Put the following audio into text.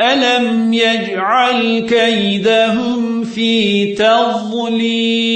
ألم يجعل كيدهم في تضليل